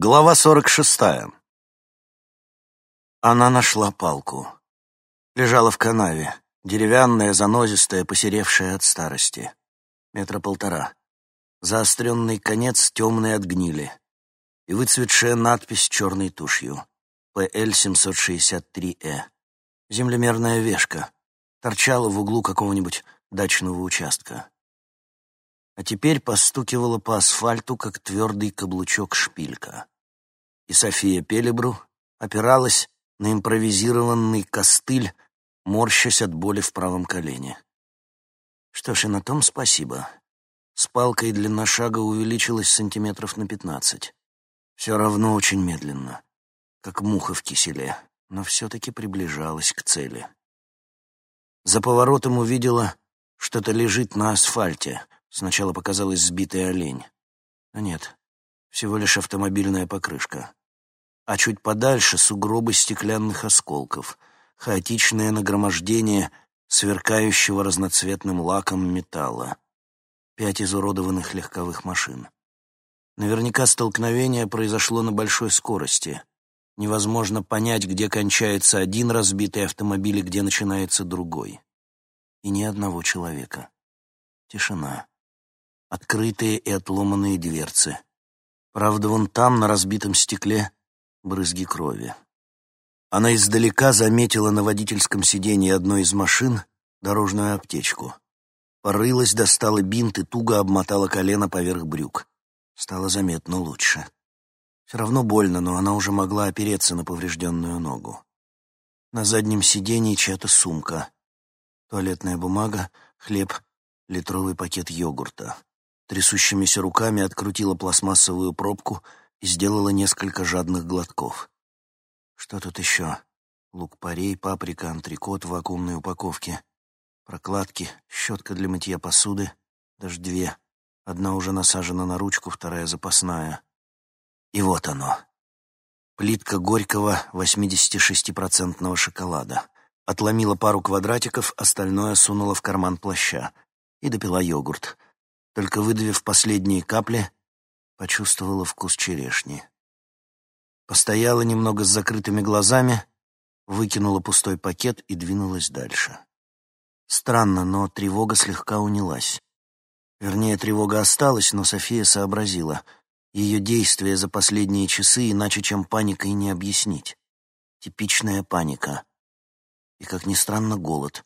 Глава сорок шестая. Она нашла палку. Лежала в канаве, деревянная, занозистая, посеревшая от старости. Метра полтора. Заостренный конец темный от гнили. И выцветшая надпись черной тушью. ПЛ-763Э. Землемерная вешка. Торчала в углу какого-нибудь дачного участка а теперь постукивала по асфальту, как твердый каблучок шпилька. И София Пелебру опиралась на импровизированный костыль, морщась от боли в правом колене. Что ж, и на том спасибо. С палкой длина шага увеличилась сантиметров на пятнадцать. Все равно очень медленно, как муха в киселе, но все-таки приближалась к цели. За поворотом увидела, что-то лежит на асфальте — Сначала показалась сбитый олень. Но нет, всего лишь автомобильная покрышка. А чуть подальше сугробы стеклянных осколков, хаотичное нагромождение сверкающего разноцветным лаком металла. Пять изуродованных легковых машин. Наверняка столкновение произошло на большой скорости. Невозможно понять, где кончается один разбитый автомобиль и где начинается другой. И ни одного человека. Тишина открытые и отломанные дверцы. Правда, вон там, на разбитом стекле, брызги крови. Она издалека заметила на водительском сиденье одной из машин дорожную аптечку. Порылась, достала бинт и туго обмотала колено поверх брюк. Стало заметно лучше. Все равно больно, но она уже могла опереться на поврежденную ногу. На заднем сиденье чья-то сумка. Туалетная бумага, хлеб, литровый пакет йогурта. Трясущимися руками открутила пластмассовую пробку и сделала несколько жадных глотков. Что тут еще? Лук-порей, паприка, антрикот в вакуумной упаковке. Прокладки, щетка для мытья посуды, даже две. Одна уже насажена на ручку, вторая запасная. И вот оно. Плитка горького 86% шоколада. Отломила пару квадратиков, остальное сунула в карман плаща. И допила йогурт — только выдавив последние капли, почувствовала вкус черешни. Постояла немного с закрытыми глазами, выкинула пустой пакет и двинулась дальше. Странно, но тревога слегка унялась. Вернее, тревога осталась, но София сообразила. Ее действия за последние часы иначе, чем паникой, не объяснить. Типичная паника. И, как ни странно, голод.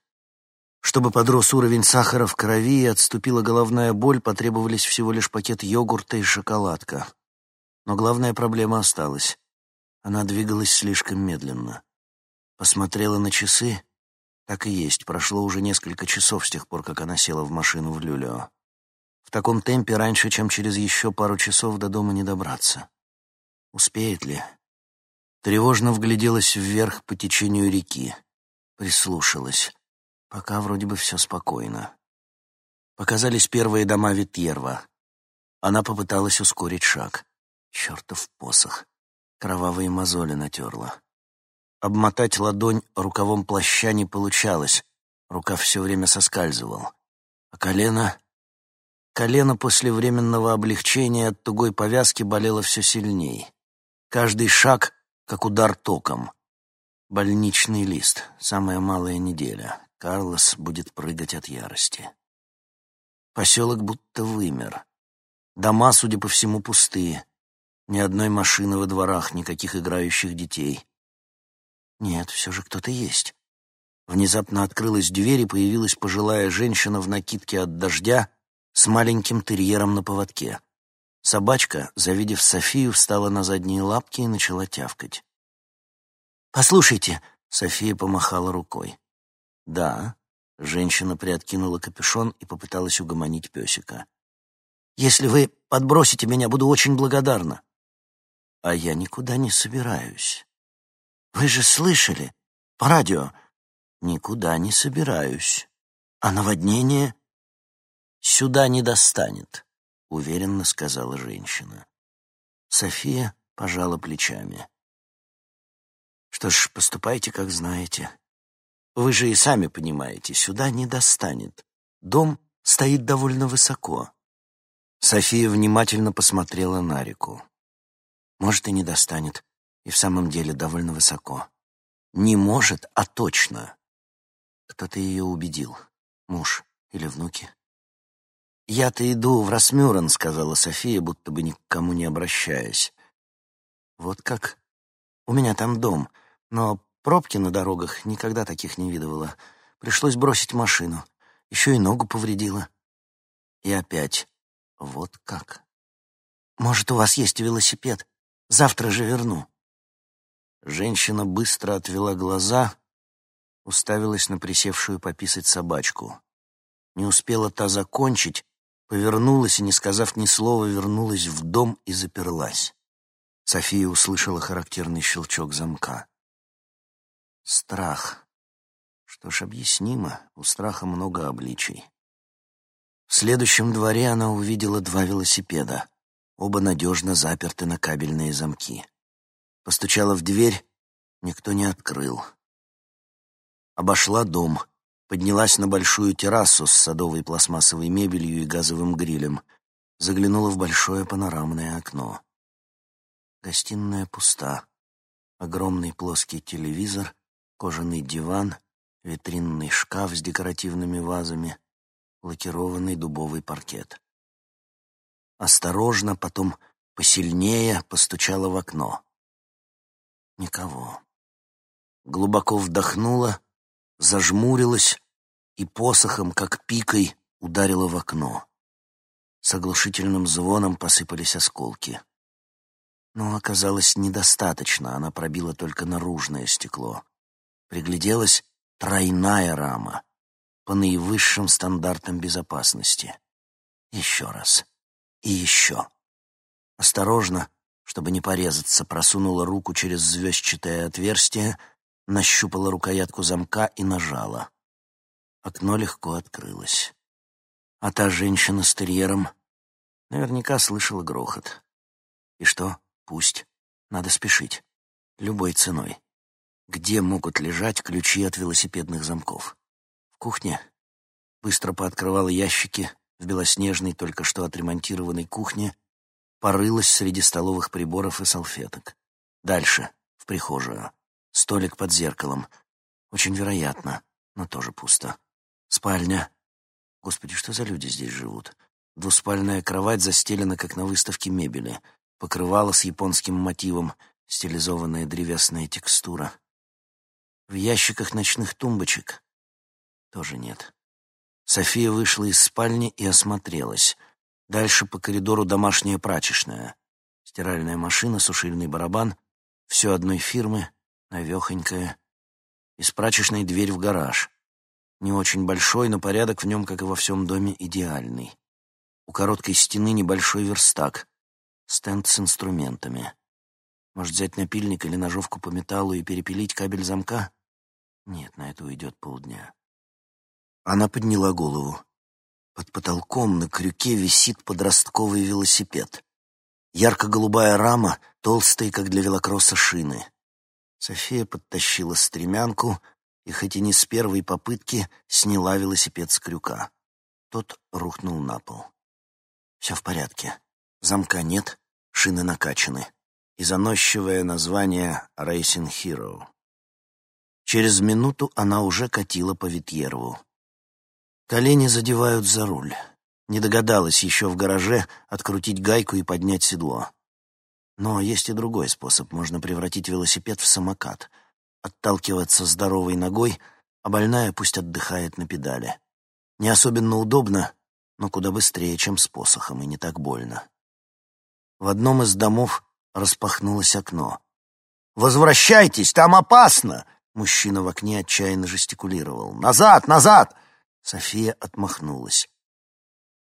Чтобы подрос уровень сахара в крови и отступила головная боль, потребовались всего лишь пакет йогурта и шоколадка. Но главная проблема осталась. Она двигалась слишком медленно. Посмотрела на часы. Так и есть, прошло уже несколько часов с тех пор, как она села в машину в Люлео. В таком темпе раньше, чем через еще пару часов до дома не добраться. Успеет ли? Тревожно вгляделась вверх по течению реки. Прислушалась. Пока вроде бы все спокойно. Показались первые дома Витьерва. Она попыталась ускорить шаг. Чертов посох. Кровавые мозоли натерла. Обмотать ладонь рукавом плаща не получалось. Рука все время соскальзывал. А колено... Колено после временного облегчения от тугой повязки болело все сильней. Каждый шаг — как удар током. Больничный лист. Самая малая неделя. Карлос будет прыгать от ярости. Поселок будто вымер. Дома, судя по всему, пустые. Ни одной машины во дворах, никаких играющих детей. Нет, все же кто-то есть. Внезапно открылась дверь, и появилась пожилая женщина в накидке от дождя с маленьким терьером на поводке. Собачка, завидев Софию, встала на задние лапки и начала тявкать. «Послушайте», — София помахала рукой. «Да». Женщина приоткинула капюшон и попыталась угомонить песика. «Если вы подбросите меня, буду очень благодарна». «А я никуда не собираюсь». «Вы же слышали? По радио». «Никуда не собираюсь». «А наводнение?» «Сюда не достанет», — уверенно сказала женщина. София пожала плечами. «Что ж, поступайте, как знаете. Вы же и сами понимаете, сюда не достанет. Дом стоит довольно высоко. София внимательно посмотрела на реку. Может, и не достанет. И в самом деле довольно высоко. Не может, а точно. Кто-то ее убедил. Муж или внуки. «Я-то иду в Росмюрен», — сказала София, будто бы ни к кому не обращаясь. «Вот как? У меня там дом, но пробки на дорогах никогда таких не видывала. Пришлось бросить машину. Еще и ногу повредила. И опять. Вот как? Может, у вас есть велосипед? Завтра же верну». Женщина быстро отвела глаза, уставилась на присевшую пописать собачку. Не успела та закончить, повернулась и, не сказав ни слова, вернулась в дом и заперлась. София услышала характерный щелчок замка. Страх. Что ж, объяснимо, у страха много обличий. В следующем дворе она увидела два велосипеда. Оба надежно заперты на кабельные замки. Постучала в дверь, никто не открыл. Обошла дом — поднялась на большую террасу с садовой пластмассовой мебелью и газовым грилем, заглянула в большое панорамное окно. Гостиная пуста. Огромный плоский телевизор, кожаный диван, витринный шкаф с декоративными вазами, лакированный дубовый паркет. Осторожно, потом посильнее постучала в окно. Никого. Глубоко вдохнула, зажмурилась и посохом, как пикой, ударила в окно. С оглушительным звоном посыпались осколки. Но оказалось недостаточно, она пробила только наружное стекло. Пригляделась тройная рама по наивысшим стандартам безопасности. Еще раз. И еще. Осторожно, чтобы не порезаться, просунула руку через звездчатое отверстие, нащупала рукоятку замка и нажала. Окно легко открылось. А та женщина с терьером наверняка слышала грохот. И что? Пусть. Надо спешить. Любой ценой. Где могут лежать ключи от велосипедных замков? В кухне? Быстро пооткрывала ящики в белоснежной, только что отремонтированной кухне, порылась среди столовых приборов и салфеток. Дальше, в прихожую. Столик под зеркалом. Очень вероятно, но тоже пусто. Спальня. Господи, что за люди здесь живут? Двуспальная кровать застелена, как на выставке мебели. Покрывало с японским мотивом, стилизованная древесная текстура. В ящиках ночных тумбочек тоже нет. София вышла из спальни и осмотрелась. Дальше по коридору домашняя прачечная. Стиральная машина, сушильный барабан. Все одной фирмы, навехонькая. Из прачечной дверь в гараж. Не очень большой, но порядок в нем, как и во всем доме, идеальный. У короткой стены небольшой верстак, стенд с инструментами. Может, взять напильник или ножовку по металлу и перепилить кабель замка? Нет, на это уйдет полдня. Она подняла голову. Под потолком на крюке висит подростковый велосипед. Ярко-голубая рама, толстые, как для велокросса, шины. София подтащила стремянку, и хоть и не с первой попытки сняла велосипед с крюка. Тот рухнул на пол. Все в порядке. Замка нет, шины накачаны. И заносчивое название «Racing Hero». Через минуту она уже катила по Витьерову. Колени задевают за руль. Не догадалась еще в гараже открутить гайку и поднять седло. Но есть и другой способ. Можно превратить велосипед в самокат — отталкиваться здоровой ногой, а больная пусть отдыхает на педали. Не особенно удобно, но куда быстрее, чем с посохом, и не так больно. В одном из домов распахнулось окно. «Возвращайтесь, там опасно!» Мужчина в окне отчаянно жестикулировал. «Назад, назад!» София отмахнулась.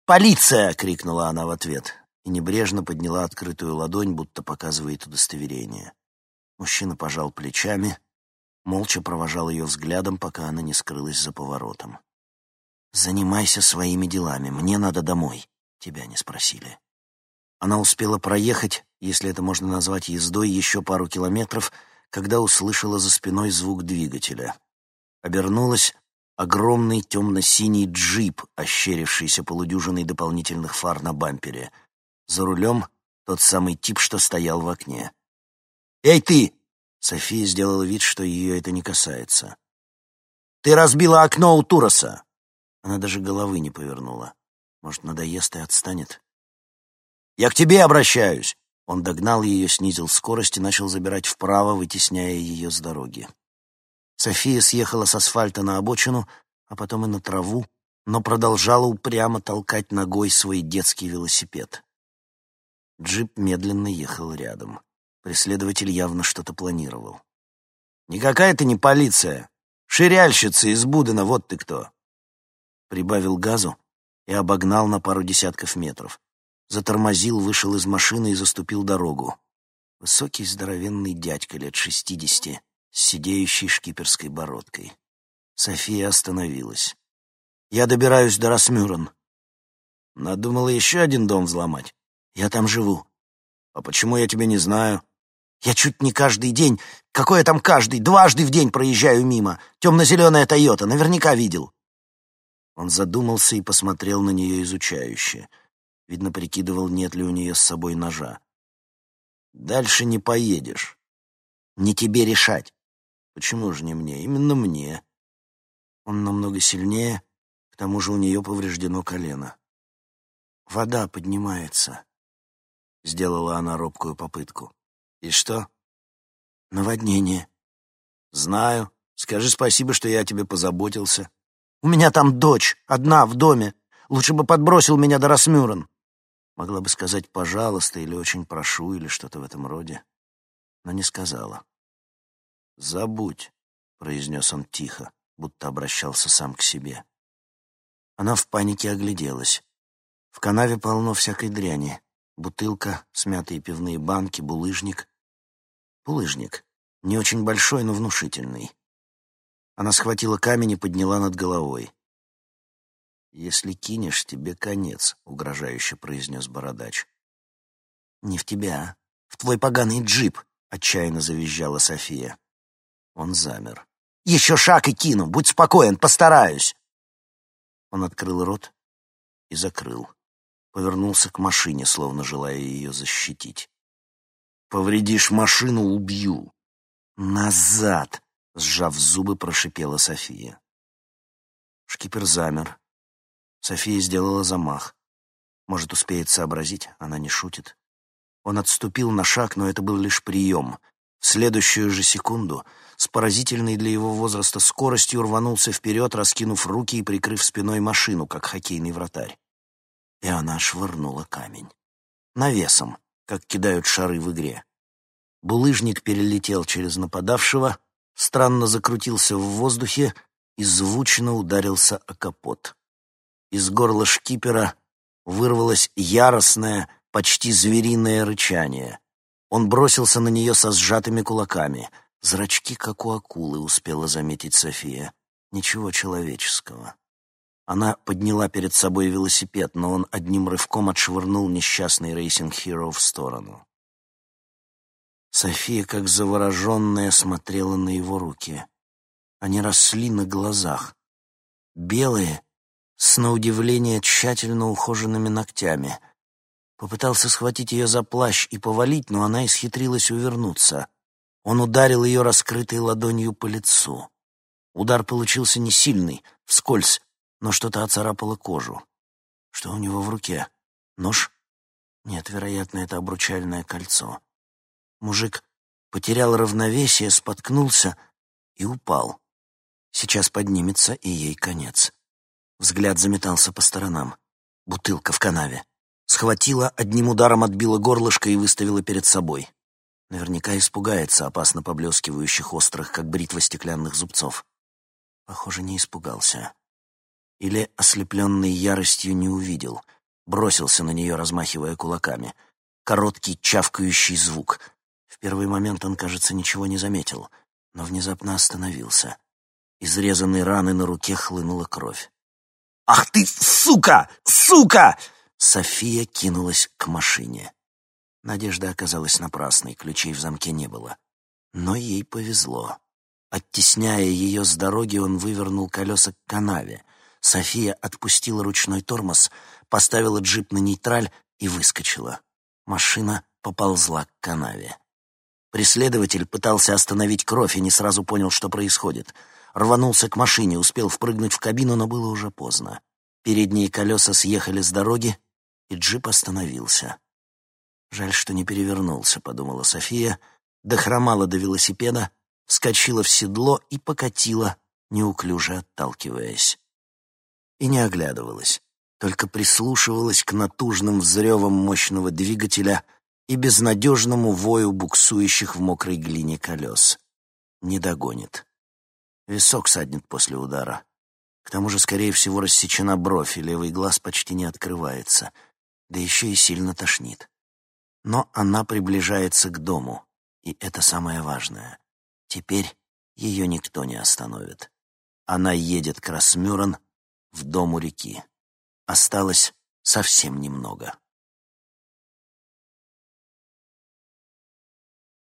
«Полиция!» — крикнула она в ответ и небрежно подняла открытую ладонь, будто показывает удостоверение. Мужчина пожал плечами, молча провожал ее взглядом, пока она не скрылась за поворотом. «Занимайся своими делами, мне надо домой», — тебя не спросили. Она успела проехать, если это можно назвать ездой, еще пару километров, когда услышала за спиной звук двигателя. Обернулась огромный темно-синий джип, ощерившийся полудюжиной дополнительных фар на бампере. За рулем Тот самый тип, что стоял в окне. «Эй, ты!» София сделала вид, что ее это не касается. «Ты разбила окно у Туроса!» Она даже головы не повернула. Может, надоест и отстанет. «Я к тебе обращаюсь!» Он догнал ее, снизил скорость и начал забирать вправо, вытесняя ее с дороги. София съехала с асфальта на обочину, а потом и на траву, но продолжала упрямо толкать ногой свой детский велосипед. Джип медленно ехал рядом. Преследователь явно что-то планировал. «Никакая ты не полиция! Ширяльщица из Будена, вот ты кто!» Прибавил газу и обогнал на пару десятков метров. Затормозил, вышел из машины и заступил дорогу. Высокий здоровенный дядька лет шестидесяти, с сидеющей шкиперской бородкой. София остановилась. «Я добираюсь до Росмюрен». «Надумала еще один дом взломать?» «Я там живу». «А почему я тебя не знаю?» «Я чуть не каждый день, какой я там каждый, дважды в день проезжаю мимо. Темно-зеленая Тойота, наверняка видел». Он задумался и посмотрел на нее изучающе. Видно, прикидывал, нет ли у нее с собой ножа. «Дальше не поедешь. Не тебе решать». «Почему же не мне? Именно мне». Он намного сильнее, к тому же у нее повреждено колено. «Вода поднимается», — сделала она робкую попытку. «И что?» «Наводнение». «Знаю. Скажи спасибо, что я о тебе позаботился». «У меня там дочь, одна, в доме. Лучше бы подбросил меня до Росмюрен». Могла бы сказать «пожалуйста» или «очень прошу» или что-то в этом роде, но не сказала. «Забудь», — произнес он тихо будто обращался сам к себе. Она в панике огляделась. В канаве полно всякой дряни. Бутылка, смятые пивные банки, булыжник. Булыжник. Не очень большой, но внушительный. Она схватила камень и подняла над головой. «Если кинешь, тебе конец», — угрожающе произнес бородач. «Не в тебя, в твой поганый джип», — отчаянно завизжала София. Он замер. Еще шаг и кину. Будь спокоен, постараюсь. Он открыл рот и закрыл. Повернулся к машине, словно желая ее защитить. «Повредишь машину — убью!» «Назад!» — сжав зубы, прошипела София. Шкипер замер. София сделала замах. Может, успеет сообразить, она не шутит. Он отступил на шаг, но это был лишь прием. В следующую же секунду с поразительной для его возраста скоростью рванулся вперед, раскинув руки и прикрыв спиной машину, как хоккейный вратарь. И она швырнула камень. Навесом, как кидают шары в игре. Булыжник перелетел через нападавшего, странно закрутился в воздухе и звучно ударился о капот. Из горла шкипера вырвалось яростное, почти звериное рычание — он бросился на нее со сжатыми кулаками. Зрачки, как у акулы, успела заметить София. Ничего человеческого. Она подняла перед собой велосипед, но он одним рывком отшвырнул несчастный Racing Hero в сторону. София, как завороженная, смотрела на его руки. Они росли на глазах. Белые, с на удивление тщательно ухоженными ногтями — Попытался схватить ее за плащ и повалить, но она исхитрилась увернуться. Он ударил ее раскрытой ладонью по лицу. Удар получился не сильный, вскользь, но что-то оцарапало кожу. Что у него в руке? Нож? Нет, вероятно, это обручальное кольцо. Мужик потерял равновесие, споткнулся и упал. Сейчас поднимется, и ей конец. Взгляд заметался по сторонам. Бутылка в канаве. Схватила, одним ударом отбила горлышко и выставила перед собой. Наверняка испугается опасно поблескивающих острых, как бритва стеклянных зубцов. Похоже, не испугался. Или, ослепленный яростью, не увидел. Бросился на нее, размахивая кулаками. Короткий чавкающий звук. В первый момент он, кажется, ничего не заметил, но внезапно остановился. Из резанной раны на руке хлынула кровь. «Ах ты, сука! Сука!» София кинулась к машине. Надежда оказалась напрасной, ключей в замке не было. Но ей повезло. Оттесняя ее с дороги, он вывернул колеса к канаве. София отпустила ручной тормоз, поставила джип на нейтраль и выскочила. Машина поползла к канаве. Преследователь пытался остановить кровь и не сразу понял, что происходит. Рванулся к машине, успел впрыгнуть в кабину, но было уже поздно. Передние колеса съехали с дороги, и джип остановился. «Жаль, что не перевернулся», — подумала София, дохромала до велосипеда, вскочила в седло и покатила, неуклюже отталкиваясь. И не оглядывалась, только прислушивалась к натужным взревам мощного двигателя и безнадежному вою буксующих в мокрой глине колес. Не догонит. Висок саднет после удара. К тому же, скорее всего, рассечена бровь, и левый глаз почти не открывается, да еще и сильно тошнит. Но она приближается к дому, и это самое важное. Теперь ее никто не остановит. Она едет к Росмюрен в дом у реки. Осталось совсем немного.